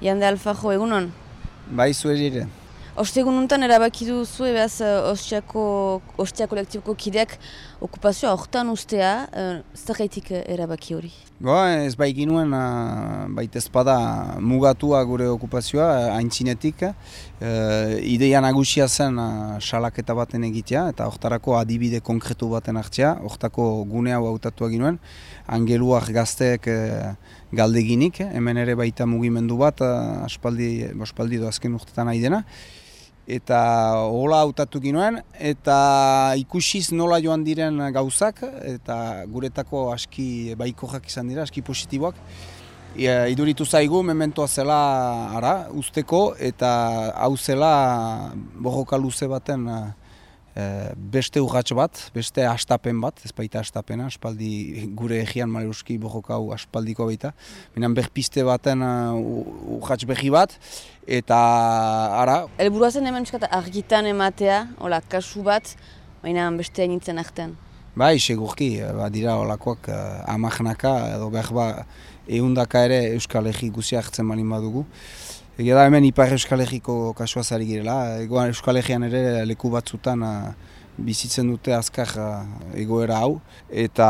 Jande Alfajo, egunon? Bai, zueri ere. Ostegun nuntan erabaki duzu, ebaz, ostiako, ostia kolektiboko kideak okupazioa hortan ustea, uh, zer erabaki hori? Bo, ez bai ginuen, uh, baita ezpada mugatua gure okupazioa, haintzinetik. Uh, ideia nagusia zen salaketa baten egitea, eta hortarako adibide konkretu baten hartzea, hortako gune hau hautatua ginuen, angeluak gazteek uh, galdeginik, hemen ere baita mugimendu bat, aspaldi, aspaldi do azken urtetan nahi dena eta hola hautatu ginoen, eta ikusiz nola joan diren gauzak, eta guretako aski baikoak izan dira, aski positiboak. E, iduritu zaigu, mementoa zela ara, usteko, eta hau zela borroka luze baten e, beste urratxo bat, beste astapen bat, ez baita astapena, aspaldi gure egian maluski bojokau aspaldiko baita. Minan berpiste baten uh, urratx behi bat, eta ara... Elburua zen hemen argitan ematea, hola, kasu bat, baina beste nintzen artean. Bai, segurki, ba, dira holakoak uh, amagnaka, edo behar ba, eundaka ere Euskal Egi guzia hartzen malin badugu. Egia da hemen Ipar Euskal Herriko kasua zari girela, egoan Euskal Herrian ere leku batzutan uh, bizitzen dute azkar uh, egoera hau, eta,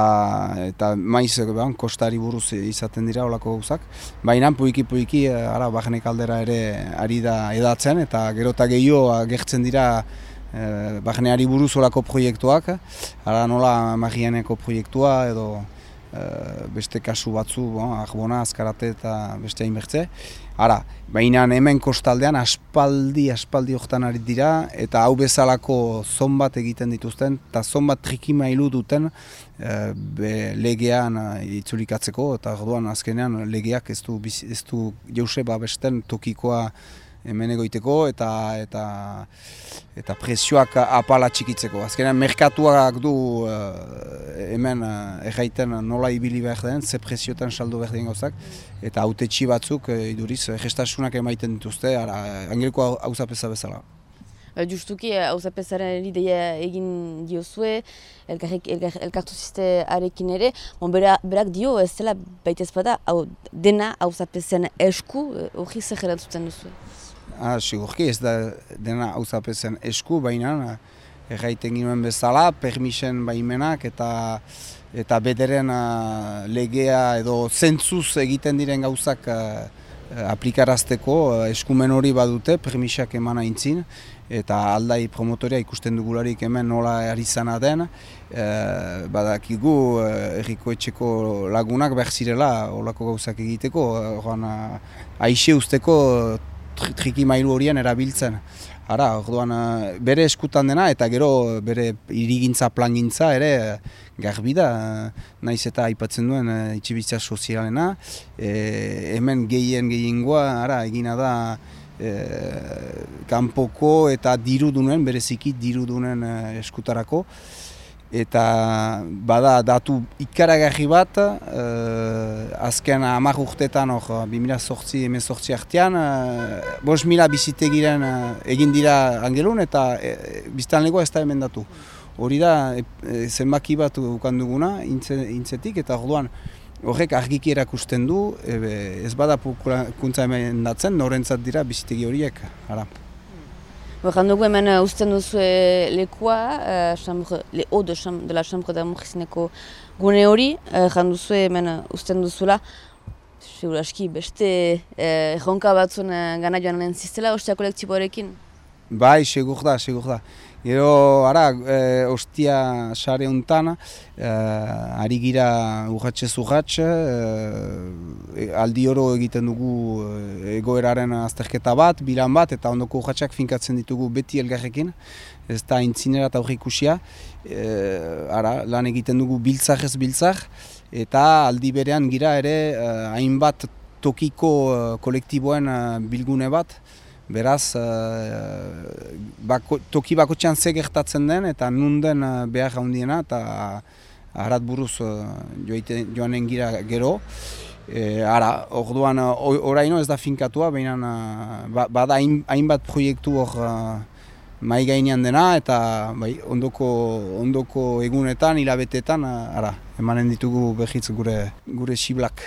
eta maiz behan, kostari buruz izaten dira olako gauzak. Baina puiki puiki, uh, ara, bajenek aldera ere ari da edatzen, eta gero eta gehiago gertzen dira bajeneari buruz olako proiektuak, ara nola magianeko proiektua edo Eh, beste kasu batzu, bon, arbona, azkarate eta beste hainbertze. Ara, baina hemen kostaldean aspaldi, aspaldi horretan ari dira, eta hau bezalako zon bat egiten dituzten, eta zon bat trikimailu duten e, legean eh, itzulikatzeko, eta orduan azkenean legeak ez du, ez du Joseba besten tokikoa hemen egoiteko eta eta eta presioak apala txikitzeko. Azkenean merkatuak du uh, hemen uh, erraiten nola ibili behar den, ze presioetan saldu behar den gauzak, eta haute batzuk uh, iduriz gestasunak emaiten dituzte, ara, angeliko hau bezala. Justuki, hau zapesaren ideia egin diozue, elkartu ziste arekin ere, bon, berak dio ez zela baita ezpada, dena hau zapezen esku, hori zer duzu? Ah, sigurki ez da dena hauzapezen esku, baina erraiten ginoen bezala, permisen baimenak eta eta bederen uh, legea edo zentzuz egiten diren gauzak uh, aplikarazteko uh, eskumen hori badute, permisak eman aintzin, eta aldai promotoria ikusten dugularik hemen nola ari zana den, uh, badakigu uh, erriko etxeko lagunak behar zirela olako gauzak egiteko, uh, aixe usteko triki mailu horien erabiltzen. Ara, orduan, eh, bere eskutan dena eta gero bere irigintza plangintza ere eh, garbi da, eh, naiz eta aipatzen duen itxibitza sozialena. E, hemen gehien gehiengoa, ara, egina da e, kanpoko eta dirudunen, bereziki dirudunen eskutarako eta bada datu ikaragarri bat, uh, azken amak urtetan hor, 2008 hemen sortzi artean, uh, mila bizitegiren uh, egin dira angelun eta uh, biztan legoa ez da hemen. Hori da, e, zenbaki bat ukanduguna intzetik eta orduan horrek argiki erakusten du, ez bada kuntza hemen datzen, norentzat dira bizitegi horiek. Ara. Horren dugu hemen uh, usten duzu lekua, uh, chambre, le haut de, chambre, de la chambre d'amour izineko gune hori, horren uh, duzu hemen uh, usten duzula. Segur aski beste erronka uh, batzun uh, gana joan lehen ziztela, ostia kolektiboarekin? Bai, segur da, segur da. Gero, ara, e, ostia sare untan, e, ari gira urratxe zurratxe, e, aldi oro egiten dugu egoeraren azterketa bat, bilan bat, eta ondoko urratxeak finkatzen ditugu beti elgarrekin, ez da intzinera eta horri ikusia. E, ara, lan egiten dugu biltzak ez biltzak, eta aldi berean gira ere hainbat tokiko kolektiboen bilgune bat, Beraz, uh, bako, toki bako ze gertatzen den eta nunden uh, behar handiena eta aharat buruz uh, joanen gira gero. E, ara, orduan, oraino ez da finkatua, baina uh, bada hainbat proiektu hor mai gainean dena eta bai, ondoko, ondoko egunetan, hilabetetan, ara, emanen ditugu behitz gure, gure siblak.